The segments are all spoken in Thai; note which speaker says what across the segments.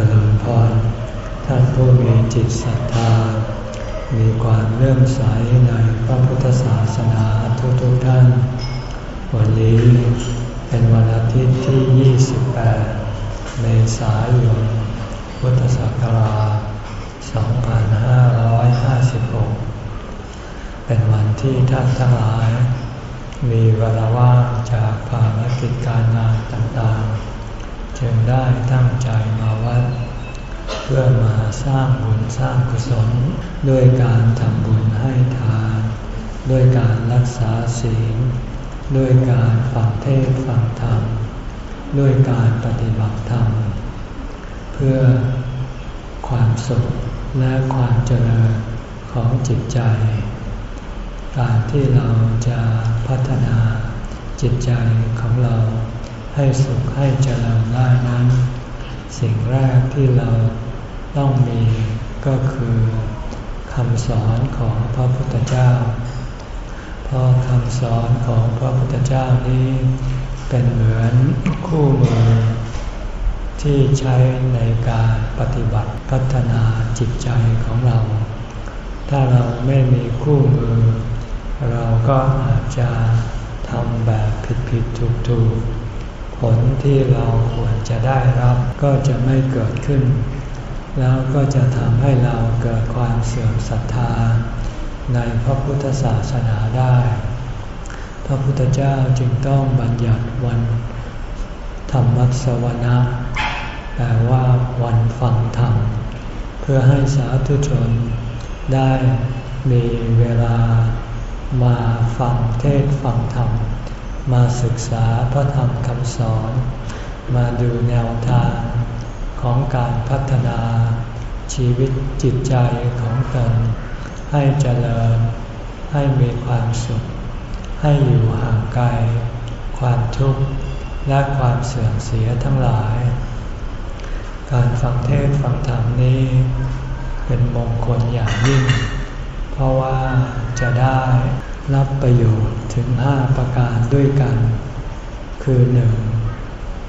Speaker 1: จริญพรท่านผู้มีจิตศรัทธา มีความเลื่อมใสในพระพุทธศาสนาทุกๆทท่าน วันนี้เป็นวันอาทิตย์ที่ 28 เมษายน พุทธศักราช 2556 เป็นวันที่ท่านทั้งหลาย มีเวลาว่างจากภารกิจการงานต่างๆ จึงได้ตั้งใจมาวัด เพื่อมาสร้างบุญสร้างกุศลด้วยการทำบุญให้ทาน ด้วยการรักษาศีล ด้วยการฟังเทศฟังธรรม ด้วยการปฏิบัติธรรม เพื่อความสุขและความเจริญของจิตใจ การที่เราจะพัฒนาจิตใจของเรา ให้สุขให้เจริญได้นั้น สิ่งแรกที่เราต้องมีก็คือคำสอนของพระพุทธเจ้า เพราะคำสอนของพระพุทธเจ้านี้เป็นเหมือนคู่มือ ที่ใช้ในการปฏิบัติพัฒนาจิตใจของเรา ถ้าเราไม่มีคู่มือ เราก็อาจจะทำแบบผิดผิดถูกถูก ผลที่เราควรจะได้รับก็จะไม่เกิดขึ้น แล้วก็จะทำให้เราเกิดความเสื่อมศรัทธา ในพระพุทธศาสนาได้ พระพุทธเจ้าจึงต้องบัญญัติวันธรรมสวนะแปลว่าวันฟังธรรม เพื่อให้สาธุชนได้มีเวลามาฟังเทศฟังธรรม มาศึกษาพระธรรมคำสอน มาดูแนวทางของการพัฒนา ชีวิตจิตใจของตน ให้เจริญ ให้มีความสุข ให้อยู่ห่างไกล ความทุกข์และความเสื่อมเสียทั้งหลาย การฟังเทศฟังธรรมนี้ เป็นมงคลอย่างยิ่ง เพราะว่าจะได้ รับประโยชน์ถึงห้าประการด้วยกัน คือหนึ่ง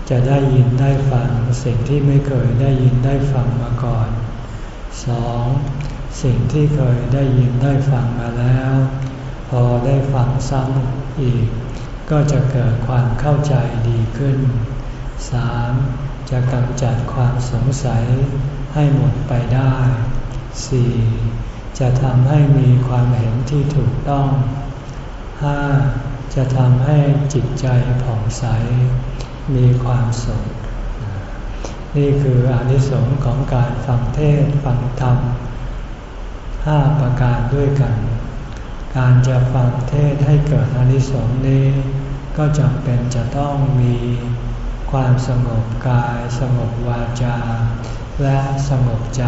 Speaker 1: จะได้ยินได้ฟังสิ่งที่ไม่เคยได้ยินได้ฟังมาก่อนสองสิ่งที่เคยได้ยินได้ฟังมาแล้ว พอได้ฟังซ้ำอีก ก็จะเกิดความเข้าใจดีขึ้น 3. จะกำจัดความสงสัยให้หมดไปได้ 4. จะทำให้มีความเห็นที่ถูกต้อง 5. จะทำให้จิตใจผ่องใส มีความสุข นี่คืออนิสงส์ของการฟังเทศฟังธรรมห้าประการด้วยกัน การจะฟังเทศให้เกิดอนิสงส์นี้ ก็จำเป็นจะต้องมีความสงบกาย สงบวาจา และสงบใจ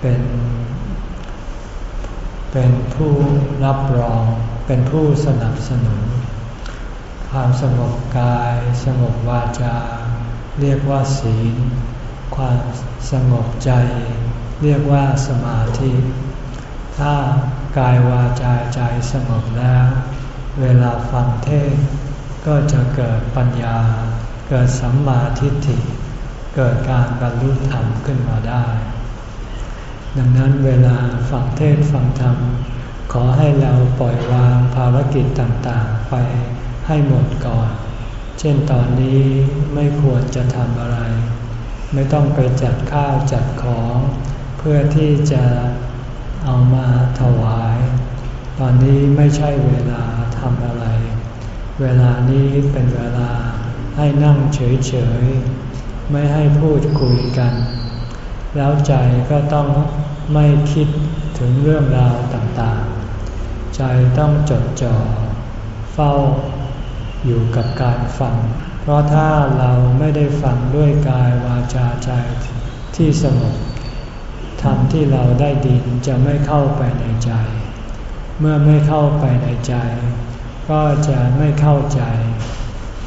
Speaker 1: เป็น เป็นผู้รับรอง เป็นผู้สนับสนุน ความสงบกาย สงบวาจา เรียกว่าศีล ความสงบใจ เรียกว่าสมาธิ ถ้ากายวาจาใจสงบแล้ว เวลาฟังเทศก็จะเกิดปัญญา เกิดสัมมาทิฏฐิ เกิดการบรรลุธรรมขึ้นมาได้ ดังนั้นเวลาฟังเทศฟังธรรม อให้เราปล่อยวางภารกิจต่างๆ ไปให้หมดก่อน เช่นตอนนี้ไม่ควรจะทำอะไร ไม่ต้องไปจัดข้าวจัดของ เพื่อที่จะเอามาถวาย ตอนนี้ไม่ใช่เวลาทำอะไร เวลานี้เป็นเวลาให้นั่งเฉยๆ ไม่ให้พูดคุยกัน แล้วใจก็ต้องไม่คิดถึงเรื่องราวต่างๆ ใจต้องจดจ่อเฝ้าอยู่กับการฟัง เพราะถ้าเราไม่ได้ฟังด้วยกายวาจาใจที่สงบธรรมที่เราได้ดินจะไม่เข้าไปในใจ เมื่อไม่เข้าไปในใจ ก็จะไม่เข้าใจ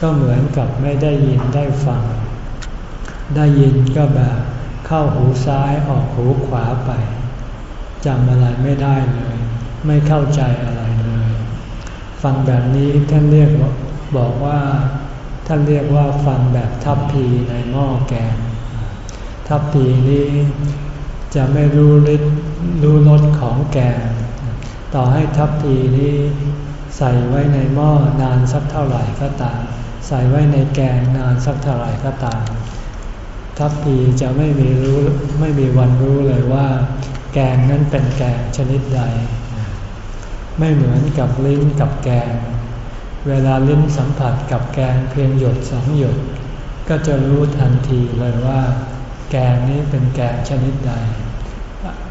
Speaker 1: ก็เหมือนกับไม่ได้ยินได้ฟัง ได้ยินก็แบบเข้าหูซ้ายออกหูขวาไปจำอะไรไม่ได้เลย ไม่เข้าใจอะไรเลย ฟังแบบนี้ท่านเรียกบอกว่าท่านเรียกว่าฟังแบบทัพพีในหม้อแกง ทัพพีนี้จะไม่รู้ฤทธิ์รู้รสของแกง ต่อให้ทัพพีนี้ใส่ไว้ในหม้อนานสักเท่าไหร่ก็ตาม ใส่ไว้ในแกงนานสักเท่าไหร่ก็ตาม ทัพพีจะไม่มีรู้ไม่มีวันรู้เลยว่า แกงนั้นเป็นแกงชนิดใด ไม่เหมือนกับลิ้นกับแกง เวลาลิ้นสัมผัสกับแกงเพียงหยดสองหยด ก็จะรู้ทันทีเลยว่า แกงนี้เป็นแกงชนิดใด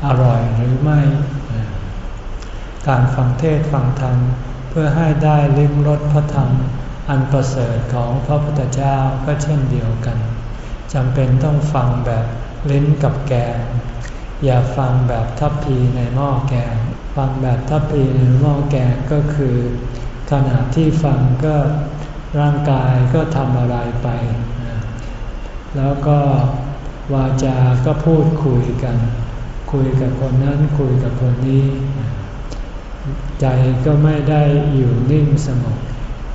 Speaker 1: อร่อยหรือไม่ การฟังเทศฟังธรรมเพื่อให้ได้ลิ้มรสพระธรรม อันประเสริฐของพระพุทธเจ้าก็เช่นเดียวกันจำเป็นต้องฟังแบบลิ้นกับแกง อย่าฟังแบบทัพพีในหม้อแกง ฟังแบบทัพพีในหม้อแกงก็คือ ขณะที่ฟังก็ร่างกายก็ทำอะไรไป แล้วก็วาจาก็พูดคุยกัน คุยกับคนนั้นคุยกับคนนี้ ใจก็ไม่ได้อยู่นิ่งสงบ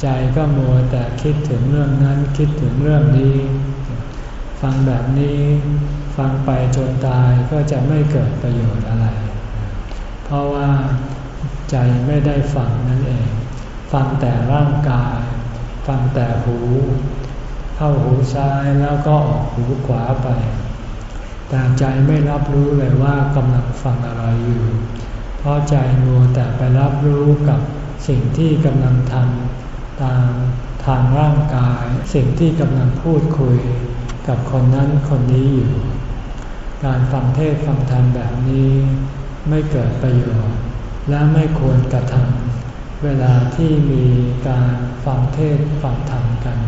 Speaker 1: ใจก็มัวแต่คิดถึงเรื่องนั้นคิดถึงเรื่องนี้ ฟังแบบนี้ ฟังไปจนตายก็จะไม่เกิดประโยชน์อะไร ราะว่าใจไม่ได้ฟังนั่นเอง ฟังแต่ร่างกาย ฟังแต่หู เข้าหูซ้ายแล้วก็ออกหูขวาไป แต่ใจไม่รับรู้เลยว่ากำลังฟังอะไรอยู่ เพราะใจมัวแต่ไปรับรู้กับสิ่งที่กำลังทำตามทางร่างกาย สิ่งที่กำลังพูดคุยกับคนนั้นคนนี้อยู่ การฟังเทศฟังธรรมแบบนี้ ไม่เกิดประโยชน์ และไม่ควรกระทำเวลาที่มีการฟังเทศฟังธรรมกัน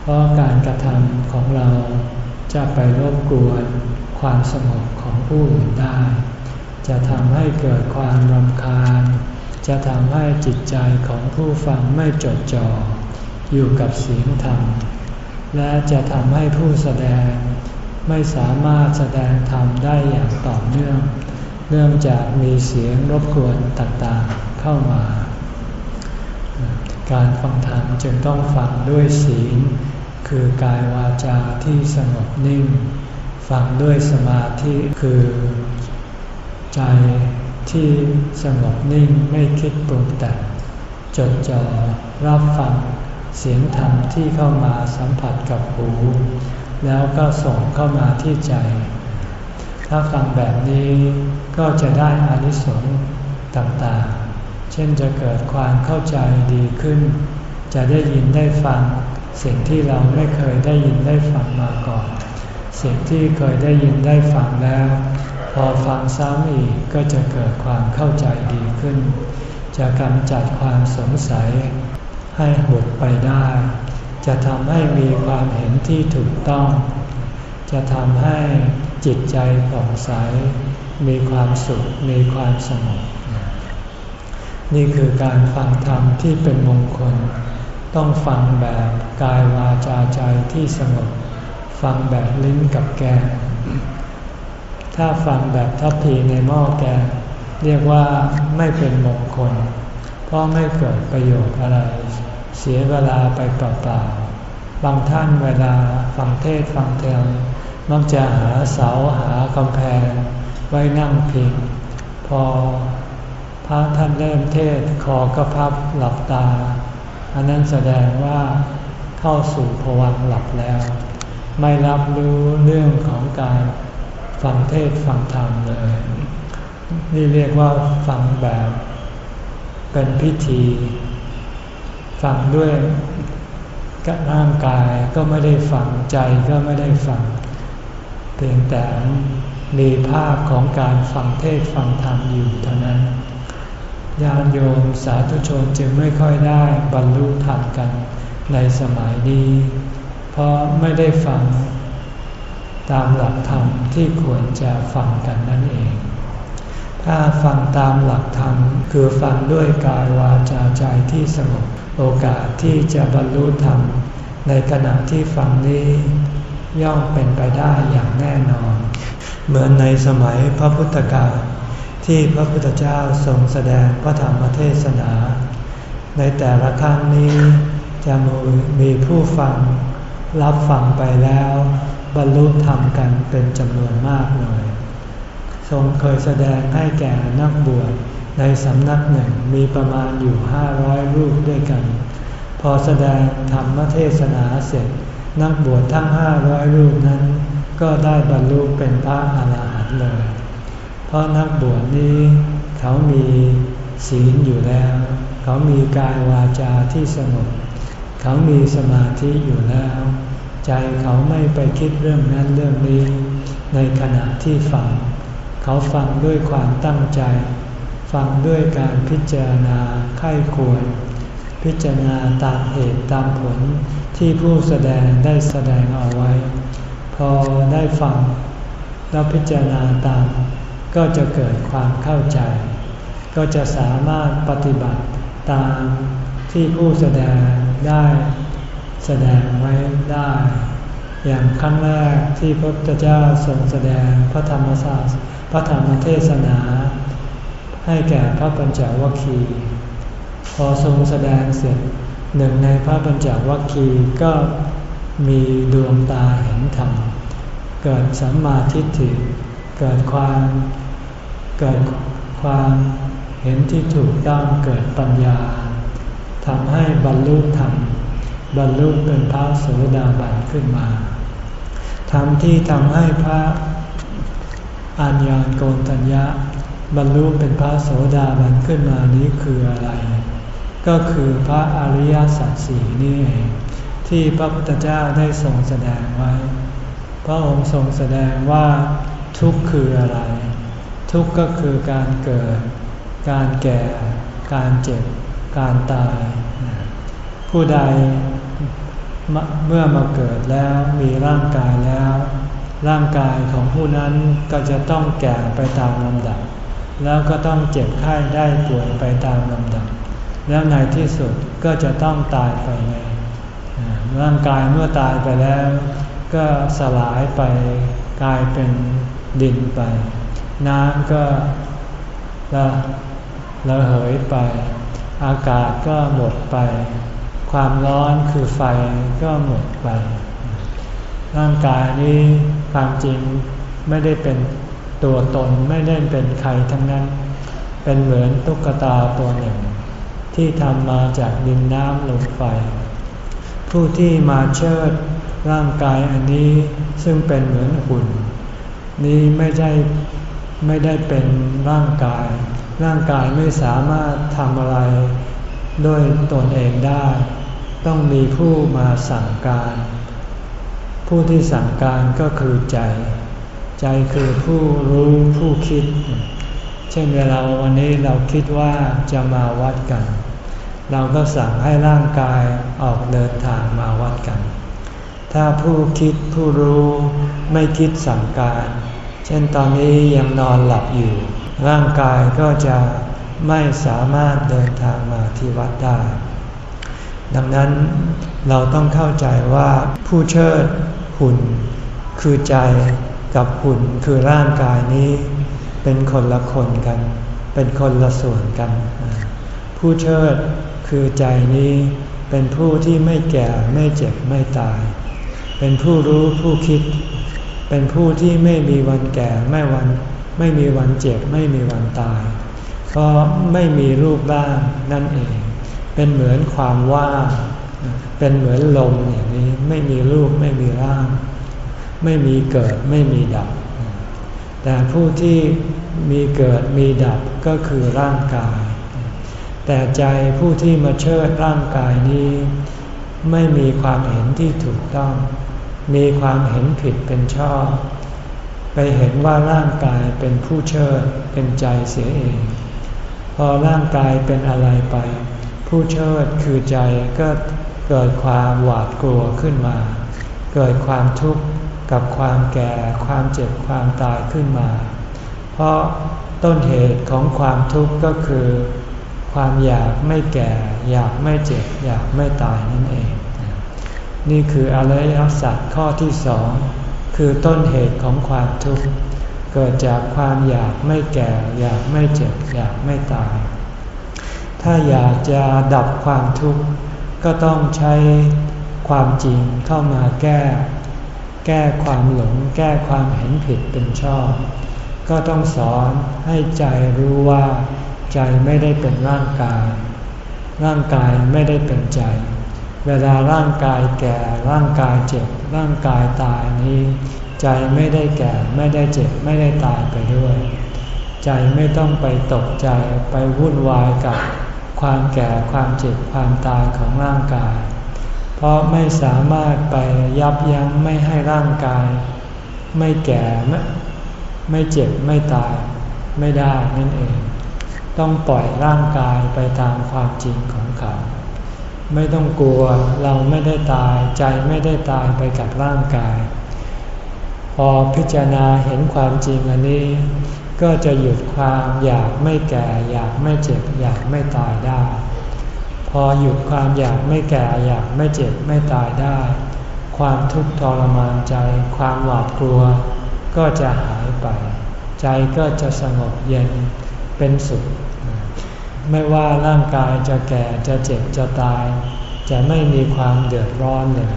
Speaker 1: เพราะการกระทำของเราจะไปรบกวนความสงบของผู้อื่นได้ จะทำให้เกิดความรำคาญ จะทำให้จิตใจของผู้ฟังไม่จดจ่ออยู่กับเสียงธรรม และจะทำให้ผู้แสดงไม่สามารถแสดงธรรมได้อย่างต่อเนื่อง เนื่องจากมีเสียงรบกวนต่างๆเข้ามา การฟังธรรมจึงต้องฟังด้วยศีล คือกายวาจาที่สงบนิ่ง ฟังด้วยสมาธิคือ ใจที่สงบนิ่งไม่คิดปรุงแต่งจดจ่อรับฟังเสียงธรรมที่เข้ามาสัมผัสกับหู แล้วก็ส่งเข้ามาที่ใจ ถ้าฟังแบบนี้ก็จะได้อานิสงส์ต่างๆ เช่นจะเกิดความเข้าใจดีขึ้น จะได้ยินได้ฟัง สิ่งที่เราไม่เคยได้ยินได้ฟังมาก่อน สิ่งที่เคยได้ยินได้ฟังแล้ว พอฟังซ้ำอีกก็จะเกิดความเข้าใจดีขึ้น จะกำจัดความสงสัย ให้หมดไปได้ จะทำให้มีความเห็นที่ถูกต้อง จะทำให้ จิตใจผ่องใส มีความสุข มีความสงบนี่คือการฟังธรรมที่เป็นมงคล ต้องฟังแบบกายวาจาใจที่สงบ ฟังแบบลิ้นกับแกงถ้าฟังแบบทัพพีในหม้อแกงเรียกว่าไม่เป็นมงคล เพราะไม่เกิดประโยชน์อะไร เสียเวลาไปเปล่าๆบางท่านเวลาฟังเทศฟังธรร มักจะหาเสาหากำแพงไว้นั่งพิง พอพระท่านเริ่มเทศคอก็พับหลับตา อันนั้นแสดงว่าเข้าสู่ภวังหลับแล้ว ไม่รับรู้เรื่องของการฟังเทศฟังธรรมเลย นี่เรียกว่าฟังแบบเป็นพิธี ฟังด้วยร่างกายก็ไม่ได้ฟังใจก็ไม่ได้ฟัง พียงแต่มีภาพของการฟังเทศฟังธรรมอยู่เท่านั้นญาณโยมสาธุชนจึงไม่ค่อยได้บรรลุธรรมกันในสมัยนี้ เพราะไม่ได้ฟังตามหลักธรรมที่ควรจะฟังกันนั่นเอง ถ้าฟังตามหลักธรรมคือฟังด้วยกายวาจาใจที่สงบโอกาสที่จะบรรลุธรรมในขณะที่ฟังนี้ ย่อมเป็นไปได้อย่างแน่นอน เหมือนในสมัยพระพุทธกาลที่พระพุทธเจ้าทรงแสดงพระธรรมเทศนา ในแต่ละครั้งนี้จะมีผู้ฟังรับฟังไปแล้ว บรรลุธรรมกันเป็นจำนวนมากเลย ทรงเคยแสดงให้แก่นักบวชในสำนักหนึ่งมีประมาณอยู่ห้าร้อยรูปด้วยกัน พอแสดงธรรมเทศนาเสร็จ นักบวชทั้งห้าร้อยรูปนั้น ก็ได้บรรลุเป็นพระอรหันต์เลย เพราะนักบวชนี้เขามีศีลอยู่แล้ว เขามีกายวาจาที่สงบเขามีสมาธิอยู่แล้ว ใจเขาไม่ไปคิดเรื่องนั้นเรื่องนี้ ในขณะที่ฟัง เขาฟังด้วยความตั้งใจ ฟังด้วยการพิจารณาไข้ควร พิจารณาตามเหตุตามผล ที่ผู้แสดงได้แสดงเอาไว้ พอได้ฟังแล้วพิจารณาตาม ก็จะเกิดความเข้าใจ ก็จะสามารถปฏิบัติตามที่ผู้แสดงได้แสดงไว้ได้ อย่างครั้งแรกที่พระพุทธเจ้าทรงแสดงพระธรรมศาสตร์พระธรรมเทศนา ให้แก่พระปัญจวัคคีย์พอทรงแสดงเสร็จ หนึ่งในพระปัญจวัคคีย์ก็มีดวงตาเห็นธรรม เกิดสัมมาทิฏฐิ เกิดความเกิดความเห็นที่ถูกต้องเกิดปัญญาทำให้บรรลุธรรม บรรลุเป็นพระโสดาบันขึ้นมาธรรมที่ทำให้พระอัญญาณโกนตัญญะ บรรลุเป็นพระโสดาบันขึ้นมานี้คืออะไร ก็คือพระอริยสัจสี่นี่เองที่พระพุทธเจ้าได้ทรงแสดงไว้ พระองค์ทรงแสดงว่าทุกข์คืออะไร ทุกข์ก็คือการเกิด การแก่ การเจ็บ การตาย ผู้ใดเมื่อมาเกิดแล้วมีร่างกายแล้ว ร่างกายของผู้นั้นก็จะต้องแก่ไปตามลำดับ แล้วก็ต้องเจ็บไข้ได้ป่วยไปตามลำดับ แล้วในที่สุดก็จะต้องตายไปในร่างกายเมื่อตายไปแล้ว ก็สลายไปกลายเป็นดินไป น้ำก็ละระเหยไป อากาศก็หมดไป ความร้อนคือไฟก็หมดไป ร่างกายนี้ความจริงไม่ได้เป็นตัวตนไม่ได้เป็นใครทั้งนั้น เป็นเหมือนตุ๊กตาตัวหนึ่ง ที่ทำมาจากดินน้ำลมไฟ ผู้ที่มาเชิดร่างกายอันนี้ซึ่งเป็นเหมือนหุ่น นี้ไม่ใช่ไม่ได้เป็นร่างกาย ร่างกายไม่สามารถทำอะไรด้วยตนเองได้ ต้องมีผู้มาสั่งการ ผู้ที่สั่งการก็คือใจ ใจคือผู้รู้ผู้คิด เช่นเวลาวันนี้เราคิดว่าจะมาวัดกัน เราก็สั่งให้ร่างกายออกเดินทางมาวัดกัน ถ้าผู้คิดผู้รู้ไม่คิดสั่งการ เช่นตอนนี้ยังนอนหลับอยู่ ร่างกายก็จะไม่สามารถเดินทางมาที่วัดได้ ดังนั้นเราต้องเข้าใจว่าผู้เชิดหุ่นคือใจกับหุ่นคือร่างกายนี้ เป็นคนละคนกัน เป็นคนละส่วนกัน ผู้เชิดคือใจนี้เป็นผู้ที่ไม่แก่ไม่เจ็บไม่ตาย เป็นผู้รู้ผู้คิด เป็นผู้ที่ไม่มีวันแก่ไม่วันไม่มีวันเจ็บไม่มีวันตาย เพราะไม่มีรูปร่างนั่นเอง เป็นเหมือนความว่างเป็นเหมือนลมอย่างนี้ไม่มีรูปไม่มีร่าง ไม่มีเกิดไม่มีดับ แต่ผู้ที่มีเกิดมีดับก็คือร่างกาย แต่ใจผู้ที่มาเชิดร่างกายนี้ ไม่มีความเห็นที่ถูกต้อง มีความเห็นผิดเป็นชอบ ไปเห็นว่าร่างกายเป็นผู้เชิดเป็นใจเสียเอง พอร่างกายเป็นอะไรไป ผู้เชิดคือใจก็เกิดความหวาดกลัวขึ้นมา เกิดความทุกข์ กับความแก่ความเจ็บความตายขึ้นมา เพราะต้นเหตุของความทุกข์ก็คือ ความอยากไม่แก่ อยากไม่เจ็บ อยากไม่ตายนั่นเอง นี่คืออริยสัจข้อที่สองคือต้นเหตุของความทุกข์เกิดจากความอยากไม่แก่ อยากไม่เจ็บ อยากไม่ตาย ถ้าอยากจะดับความทุกข์ก็ต้องใช้ความจริงเข้ามาแก้ แก้ความหลง แก้ความเห็นผิดเป็นชอบ ก็ต้องสอนให้ใจรู้ว่า ใจไม่ได้เป็นร่างกาย ร่างกายไม่ได้เป็นใจ เวลาร่างกายแก่ร่างกายเจ็บ ร่างกายตายนี้ ใจไม่ได้แก่ไม่ได้เจ็บไม่ได้ตายไปด้วย ใจไม่ต้องไปตกใจไปวุ่นวายกับความแก่ความเจ็บความตายของร่างกาย เพราะไม่สามารถไปยับยั้งไม่ให้ร่างกาย ไม่แก่ไม่เจ็บไม่ตายไม่ได้นั่นเอง ต้องปล่อยร่างกายไปตามความจริงของเขา ไม่ต้องกลัวเราไม่ได้ตายใจไม่ได้ตายไปกับร่างกาย พอพิจารณาเห็นความจริงอันนี้ ก็จะหยุดความอยากไม่แก่ อยากไม่เจ็บ อยากไม่ตายได้ พอหยุดความอยากไม่แก่อยากไม่เจ็บไม่ตายได้ ความทุกข์ทรมานใจ ความหวาดกลัว ก็จะหายไป ใจก็จะสงบเย็นเป็นสุข ไม่ว่าร่างกายจะแก่จะเจ็บจะตาย จะไม่มีความเดือดร้อนเลย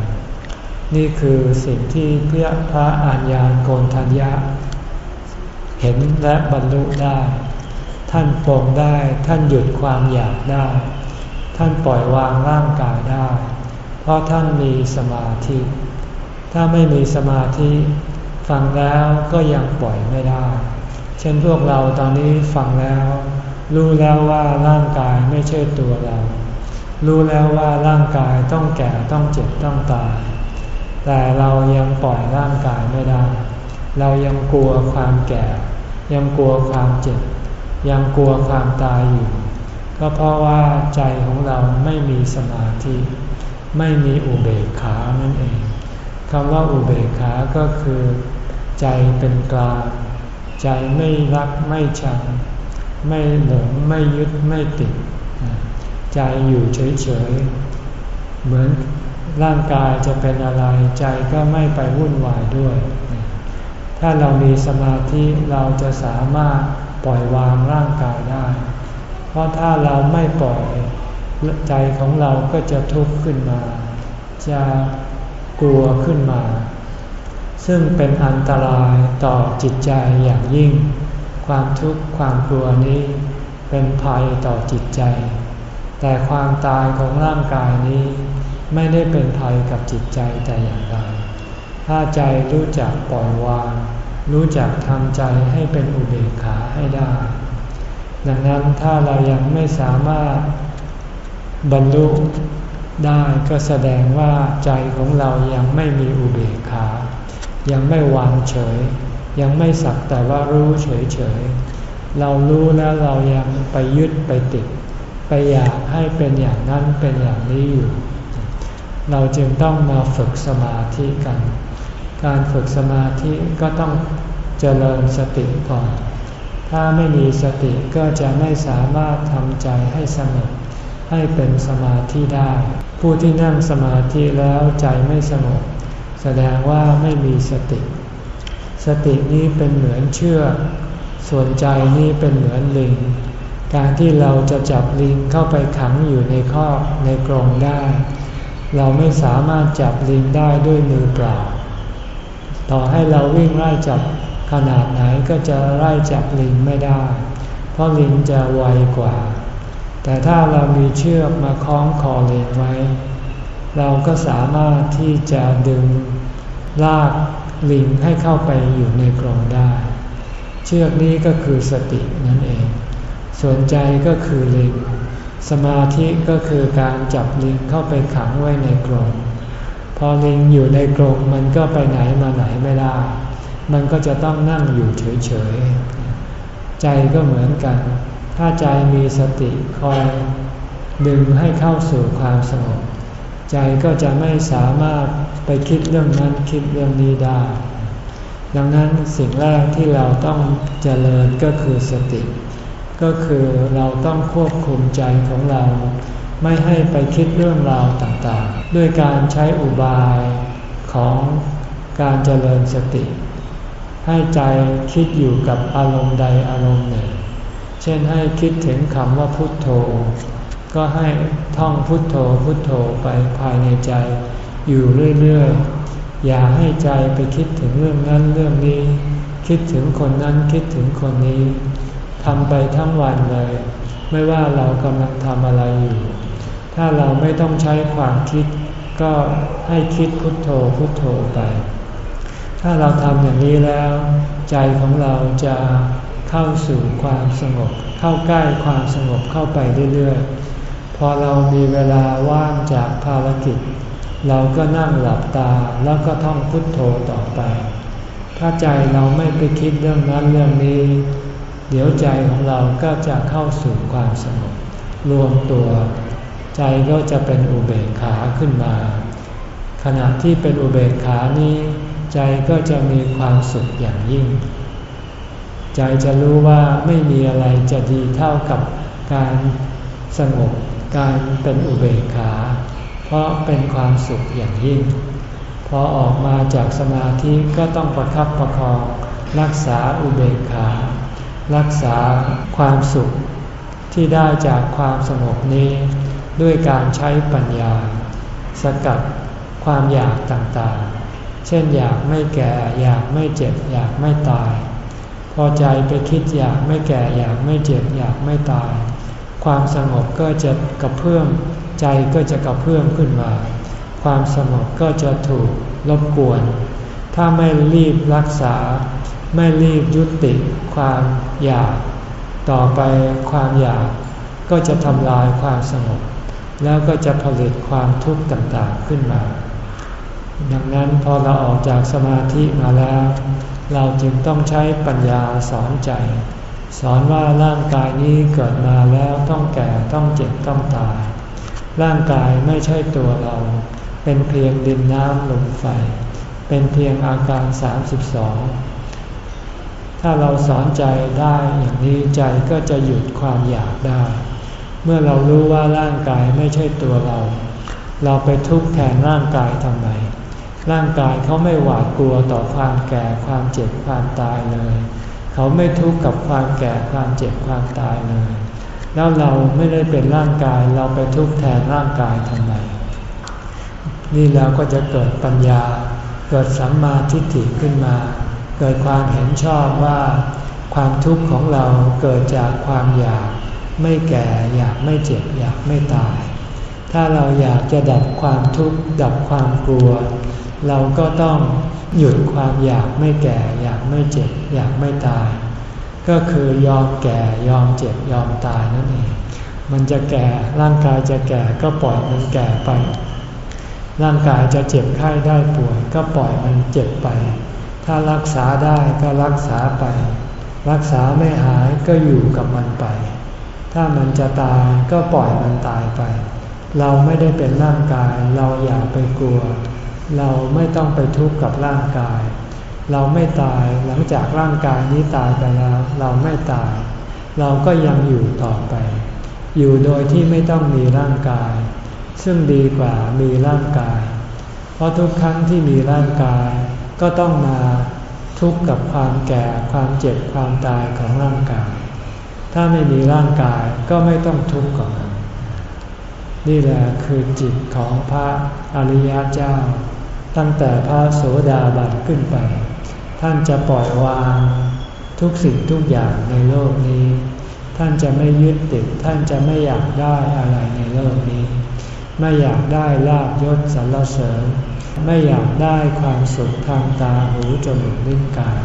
Speaker 1: นี่คือสิ่งที่เพื่อพระอัญญาณโกนทัญญะ เห็นและบรรลุได้ ท่านปรงได้ท่านหยุดความอยากได้ ท่านปล่อยวางร่างกายได้ เพราะท่านมีสมาธิ ถ้าไม่มีสมาธิ ฟังแล้วก็ยังปล่อยไม่ได้ เช่นพวกเราตอนนี้ฟังแล้ว รู้แล้วว่าร่างกายไม่ใช่ตัวเรา รู้แล้วว่าร่างกายต้องแก่ต้องเจ็บต้องตาย แต่เรายังปล่อยร่างกายไม่ได้ เรายังกลัวความแก่ ยังกลัวความเจ็บ ยังกลัวความตายอยู่ ก็เพราะว่าใจของเราไม่มีสมาธิ ไม่มีอุเบกขานั่นเองคำว่าอุเบกขาก็คือ ใจเป็นกลาง ใจไม่รักไม่ชัง ไม่หลงไม่ยึดไม่ติด ใจอยู่เฉยๆ เหมือนร่างกายจะเป็นอะไรใจก็ไม่ไปวุ่นวายด้วย ถ้าเรามีสมาธิเราจะสามารถปล่อยวางร่างกายได้ ราะถ้าเราไม่ปล่อยใจของเราก็จะทุกข์ขึ้นมา จะกลัวขึ้นมา ซึ่งเป็นอันตรายต่อจิตใจอย่างยิ่ง ความทุกข์ความกลัวนี้เป็นภัยต่อจิตใจ แต่ความตายของร่างกายนี้ ไม่ได้เป็นภัยกับจิตใจแต่อย่างใดถ้าใจรู้จักปล่อยวาง รู้จักทำใจให้เป็นอุเบกขาให้ได้ ดังนั้นถ้าเรายังไม่สามารถบรรลุได้ก็แสดงว่าใจของเรายังไม่มีอุเบกขา ยังไม่วางเฉย ยังไม่สักแต่ว่ารู้เฉยเฉยเรารู้แล้วเรายังไปยึดไปติด ไปอยากให้เป็นอย่างนั้นเป็นอย่างนี้อยู่ เราจึงต้องมาฝึกสมาธิกัน การฝึกสมาธิก็ต้องเจริญสติก่อน ถ้าไม่มีสติก็จะไม่สามารถทำใจให้สงบให้เป็นสมาธิได้ ผู้ที่นั่งสมาธิแล้วใจไม่สงบแสดงว่าไม่มีสติ สตินี้เป็นเหมือนเชือกส่วนใจนี้เป็นเหมือนลิง การที่เราจะจับลิงเข้าไปขังอยู่ในข้อในกรงได้ เราไม่สามารถจับลิงได้ด้วยมือเปล่า ต่อให้เราวิ่งไล่จับ ขนาดไหนก็จะไล่จับลิงไม่ได้ เพราะลิงจะไวกว่า แต่ถ้าเรามีเชือกมาคล้องคอลิงไว้ เราก็สามารถที่จะดึงลากลิงให้เข้าไปอยู่ในกรงได้ เชือกนี้ก็คือสตินั่นเอง ส่วนใจก็คือลิง สมาธิก็คือการจับลิงเข้าไปขังไว้ในกรงพอลิงอยู่ในกรงมันก็ไปไหนมาไหนไม่ได้ มันก็จะต้องนั่งอยู่เฉยๆ ใจก็เหมือนกัน ถ้าใจมีสติคอยดึงให้เข้าสู่ความสงบ ใจก็จะไม่สามารถไปคิดเรื่องนั้นคิดเรื่องนี้ได้ ดังนั้นสิ่งแรกที่เราต้องเจริญก็คือสติ ก็คือเราต้องควบคุมใจของเรา ไม่ให้ไปคิดเรื่องราวต่างๆ ด้วยการใช้อุบายของการเจริญสติ ให้ใจคิดอยู่กับอารมณ์ใดอารมณ์หนึ่ง เช่นให้คิดถึงคำว่าพุทโธ ก็ให้ท่องพุทโธพุทโธไปภายในใจ อยู่เรื่อยๆ อย่าให้ใจไปคิดถึงเรื่องนั้นเรื่องนี้ คิดถึงคนนั้นคิดถึงคนนี้ทำไปทั้งวันเลย ไม่ว่าเรากำลังทำอะไรอยู่ ถ้าเราไม่ต้องใช้ความคิด ก็ให้คิดพุทโธพุทโธไป ถ้าเราทำอย่างนี้แล้ว ใจของเราจะเข้าสู่ความสงบ เข้าใกล้ความสงบเข้าไปเรื่อยๆ พอเรามีเวลาว่างจากภารกิจ เราก็นั่งหลับตาแล้วก็ท่องพุทโธต่อไป ถ้าใจเราไม่ไปคิดเรื่องนั้นเรื่องนี้ เดี๋ยวใจของเราก็จะเข้าสู่ความสงบ รวมตัว ใจก็จะเป็นอุเบกขาขึ้นมา ขณะที่เป็นอุเบกขานี้ ใจก็จะมีความสุขอย่างยิ่ง ใจจะรู้ว่าไม่มีอะไรจะดีเท่ากับการสงบการเป็นอุเบกขา เพราะเป็นความสุขอย่างยิ่ง พอออกมาจากสมาธิก็ต้องประคับประคองรักษาอุเบกขา รักษาความสุขที่ได้จากความสงบนี้ ด้วยการใช้ปัญญา สกัดความอยากต่างๆ เช่นอยากไม่แก่ อยากไม่เจ็บ อยากไม่ตาย พอใจไปคิดอยากไม่แก่ อยากไม่เจ็บ อยากไม่ตาย ความสงบก็จะกระเพื่อมใจก็จะกระเพื่อมขึ้นมา ความสงบก็จะถูกรบกวน ถ้าไม่รีบรักษา ไม่รีบยุติความอยาก ต่อไปความอยากก็จะทำลายความสงบ แล้วก็จะผลิตความทุกข์ต่างๆขึ้นมา ดังนั้นพอเราออกจากสมาธิมาแล้ว เราจึงต้องใช้ปัญญาสอนใจ สอนว่าร่างกายนี้เกิดมาแล้วต้องแก่ต้องเจ็บต้องตาย ร่างกายไม่ใช่ตัวเรา เป็นเพียงดินน้ำลมไฟ เป็นเพียงอาการ 32 ถ้าเราสอนใจได้อย่างนี้ใจก็จะหยุดความอยากได้ เมื่อเรารู้ว่าร่างกายไม่ใช่ตัวเรา เราไปทุกข์แทนร่างกายทำไม ร่างกายเขาไม่หวาดกลัวต่อความแก่ความเจ็บความตายเลย เขาไม่ทุกข์กับความแก่ความเจ็บความตายเลย แล้วเราไม่ได้เป็นร่างกายเราไปทุกข์แทนร่างกายทำไม นี่แล้วก็จะเกิดปัญญา เกิดสัมมาทิฏฐิขึ้นมา เกิดความเห็นชอบว่าความทุกข์ของเราเกิดจากความอยาก ไม่แก่อยากไม่เจ็บอยากไม่ตาย ถ้าเราอยากจะดับความทุกข์ดับความกลัว เราก็ต้องหยุดความอยากไม่แก่ อยากไม่เจ็บ อยากไม่ตาย ก็คือยอมแก่ยอมเจ็บยอมตายนั่นเองมันจะแก่ร่างกายจะแก่ก็ปล่อยมันแก่ไป ร่างกายจะเจ็บไข้ได้ป่วย ก็ปล่อยมันเจ็บไป ถ้ารักษาได้ก็รักษาไป รักษาไม่หายก็อยู่กับมันไป ถ้ามันจะตายก็ปล่อยมันตายไป เราไม่ได้เป็นร่างกายเราอย่าไปกลัว เราไม่ต้องไปทุกข์กับร่างกาย เราไม่ตายหลังจากร่างกายนี้ตายไปแล้ว เราไม่ตาย เราก็ยังอยู่ต่อไป อยู่โดยที่ไม่ต้องมีร่างกาย ซึ่งดีกว่ามีร่างกาย เพราะทุกครั้งที่มีร่างกาย ก็ต้องมาทุกข์กับความแก่ความเจ็บความตายของร่างกาย ถ้าไม่มีร่างกายก็ไม่ต้องทุกข์กับมันนี่แหละคือจิตของพระอริยเจ้า ตั้งแต่พระโสดาบันขึ้นไป ท่านจะปล่อยวางทุกสิ่งทุกอย่างในโลกนี้ ท่านจะไม่ยึดติด ท่านจะไม่อยากได้อะไรในโลกนี้ ไม่อยากได้ลาบยศสรรเสริญ ไม่อยากได้ความสุขทางตาหูจมูกลิ้นกาย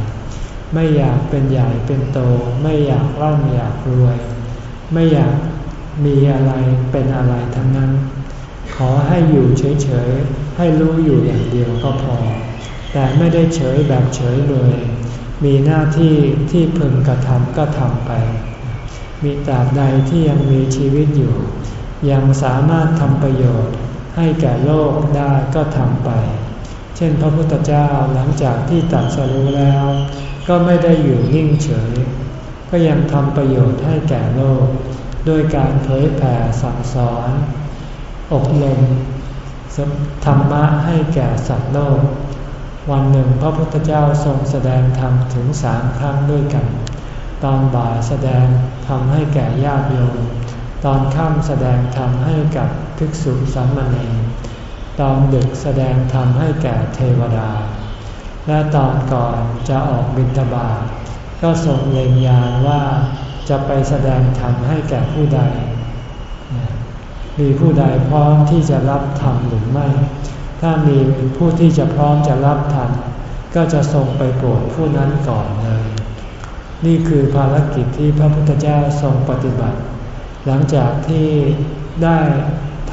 Speaker 1: ไม่อยากเป็นใหญ่เป็นโต ไม่อยากร่ำอยากรวย ไม่อยากมีอะไรเป็นอะไรทั้งนั้น ขอให้อยู่เฉยๆ ให้รู้อยู่อย่างเดียวก็พอ แต่ไม่ได้เฉยแบบเฉยเลย มีหน้าที่ที่พึงกระทำก็ทำไป มีตราบใดที่ยังมีชีวิตอยู่ ยังสามารถทำประโยชน์ ให้แก่โลกได้ก็ทำไป เช่นพระพุทธเจ้าหลังจากที่ตัดสรู้แล้ว ก็ไม่ได้อยู่นิ่งเฉย ก็ยังทำประโยชน์ให้แก่โลก ด้วยการเผยแผ่สั่งสอนอบรม ธรรมะให้แก่สัตว์โลก วันหนึ่งพระพุทธเจ้าทรงแสดงธรรมถึงสามครั้งด้วยกัน ตอนบ่ายแสดงธรรมให้แก่ญาติโยม ตอนค่ำแสดงธรรมให้กับภิกษุสามเณร ตอนดึกแสดงธรรมให้แก่เทวดา และตอนก่อนจะออกบิณฑบาตก็ทรงเล็งยานว่าจะไปแสดงธรรมให้แก่ผู้ใด มีผู้ใดพร้อมที่จะรับธรรมหรือไม่ ถ้ามีผู้ที่จะพร้อมจะรับธรรมก็จะทรงไปโปรดผู้นั้นก่อนเลย นี่คือภารกิจที่พระพุทธเจ้าทรงปฏิบัติ หลังจากที่ได้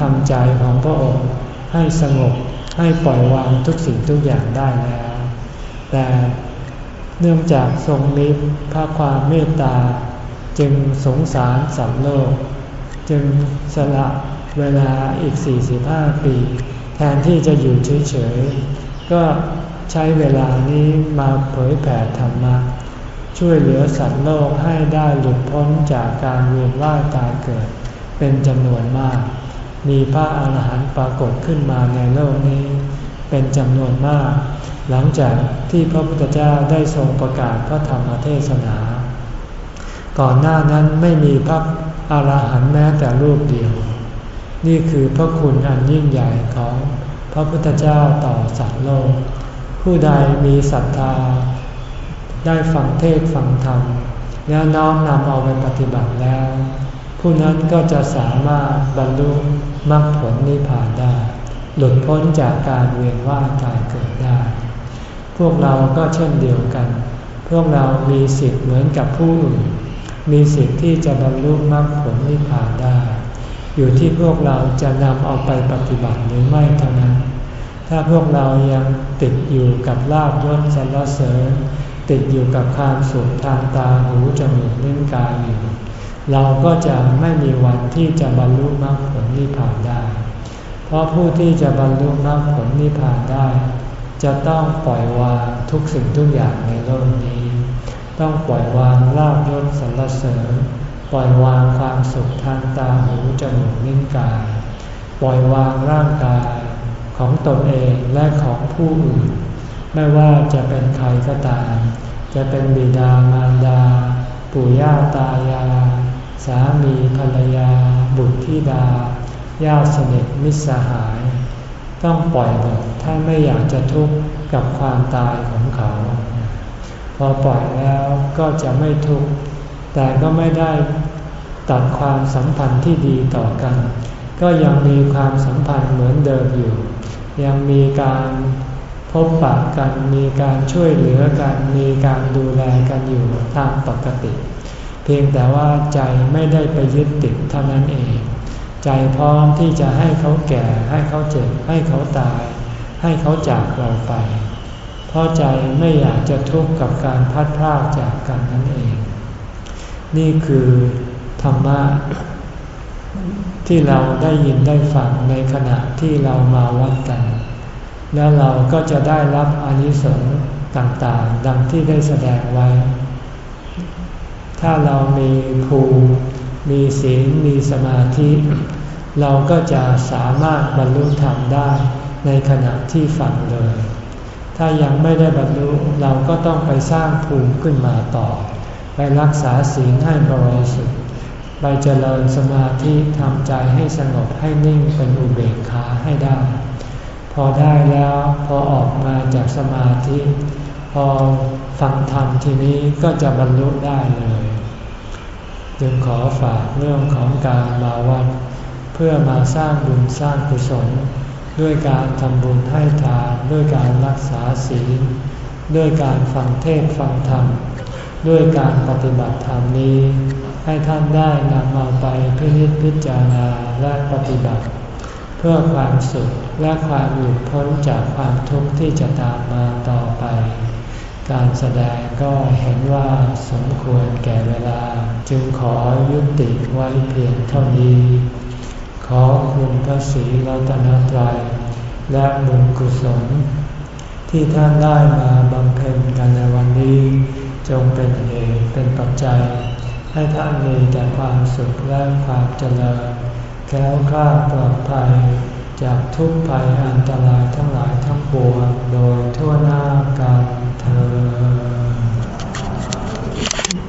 Speaker 1: ทำใจของพระองค์ให้สงบให้ปล่อยวางทุกสิ่งทุกอย่างได้แล้ว แต่เนื่องจากทรงมีพระความเมตตา จึงสงสารสัตว์โลก จึงสละเวลาอีก 45 ปี แทนที่จะอยู่เฉยๆ ก็ใช้เวลานี้มาเผยแผ่ธรรมะ ช่วยเหลือสัตว์โลกให้ได้หลุดพ้นจากการเวียนว่ายตายเกิด เป็นจำนวนมาก มีพระอาหารหันต์ปรากฏขึ้นมาในโลกนี้ เป็นจำนวนมาก หลังจากที่พระพุทธเจ้าได้ทรงประกาศพระธรรมเทศนา ก่อนหน้านั้นไม่มีพระ อรหันต์แม้แต่รูปเดียว นี่คือพระคุณอันยิ่งใหญ่ของพระพุทธเจ้าต่อสัตว์โลก ผู้ใดมีศรัทธา ได้ฟังเทศฟังธรรม แล้วน้อมนำเอาไปปฏิบัติแล้ว ผู้นั้นก็จะสามารถบรรลุมรรคผลนิพพานได้ หลุดพ้นจากการเวียนว่ายตายเกิดได้ พวกเราก็เช่นเดียวกัน พวกเรามีสิทธิ์เหมือนกับผู้อื่น มีสิทธิ์ที่จะบรรลุมรรคผลนิพพานได้ อยู่ที่พวกเราจะนำเอาไปปฏิบัติหรือไม่เท่านั้น ถ้าพวกเรายังติดอยู่กับลาบยศสรรเสริญ ติดอยู่กับความสุขทางตาหูจมูกลิ้นกายอยู่เราก็จะไม่มีวันที่จะบรรลุมรรคผลนิพพานได้ เพราะผู้ที่จะบรรลุมรรคผลนิพพานได้ จะต้องปล่อยวางทุกสิ่งทุกอย่างในโลกนี้ ต้องปล่อยวางลาบยศสรรเสริญ ปล่อยวางความสุขทางตาหูจมูกลิ้นกาย ปล่อยวางร่างกายของตนเองและของผู้อื่น ไม่ว่าจะเป็นใครก็ตาม จะเป็นบิดามารดา ปู่ย่าตายายสามีภรรยา บุตรธิดาญาติสนิทมิตรสหาย ต้องปล่อยหมดถ้าไม่อยากจะทุกข์กับความตายของเขา อปล่อยแล้วก็จะไม่ทุกข์แต่ก็ไม่ได้ตัดความสัมพันธ์ที่ดีต่อกัน ก็ยังมีความสัมพันธ์เหมือนเดิมอยู่ ยังมีการพบปะกันมีการช่วยเหลือกันมีการดูแลกันอยู่ตามปกติ เพียงแต่ว่าใจไม่ได้ไปยึดติดเท่านั้นเอง ใจพร้อมที่จะให้เขาแก่ ให้เขาเจ็บให้เขาตาย ให้เขาจากเราไป เพราะใจไม่อยากจะทุกข์กับการพัดพลาดจากกันนั่นเอง นี่คือธรรมะที่เราได้ยินได้ฟังในขณะที่เรามาวัดกัน แล้วเราก็จะได้รับอนิสงส์ต่างๆ ดังที่ได้แสดงไว้ ถ้าเรามีภูมิมีศีลมีสมาธิ เราก็จะสามารถบรรลุธรรมได้ในขณะที่ฟังเลย ถ้ายังไม่ได้บรรลุเราก็ต้องไปสร้างภูมิขึ้นมาต่อ ไปรักษาศีลให้บริสุทธิ์ไปเจริญสมาธิทำใจให้สงบให้นิ่งเป็นอุเบกขาให้ได้ พอได้แล้วพอออกมาจากสมาธิ พอฟังธรรมทีนี้ก็จะบรรลุได้เลย จึงขอฝากเรื่องของการมาวัด เพื่อมาสร้างบุญสร้างกุศล ด้วยการทำบุญให้ทานด้วยการรักษาศีล ด้วยการฟังเทศฟังธรรม ด้วยการปฏิบัติธรรมนี้ ให้ท่านได้นำมาไปพิจิตพิจารณาและปฏิบัติ เพื่อความสุขและความหลุดพ้นจากความทุกข์ที่จะตามมาต่อไป การแสดงก็เห็นว่าสมควรแก่เวลา จึงขอยุติไว้เพียงเท่านี้ ขอคุณพระศรีรัตนตรัย และบุญกุศล ที่ท่านได้มาบำเพ็ญกันในวันนี้ จงเป็นเหตุเป็นปัจจัย ให้ท่านมีแต่ความสุขและความเจริญแก้วคลาดปลอดภัย จากทุกภัยอันตรายทั้งหลายทั้งปวงโดยทั่วหน้ากันเธอ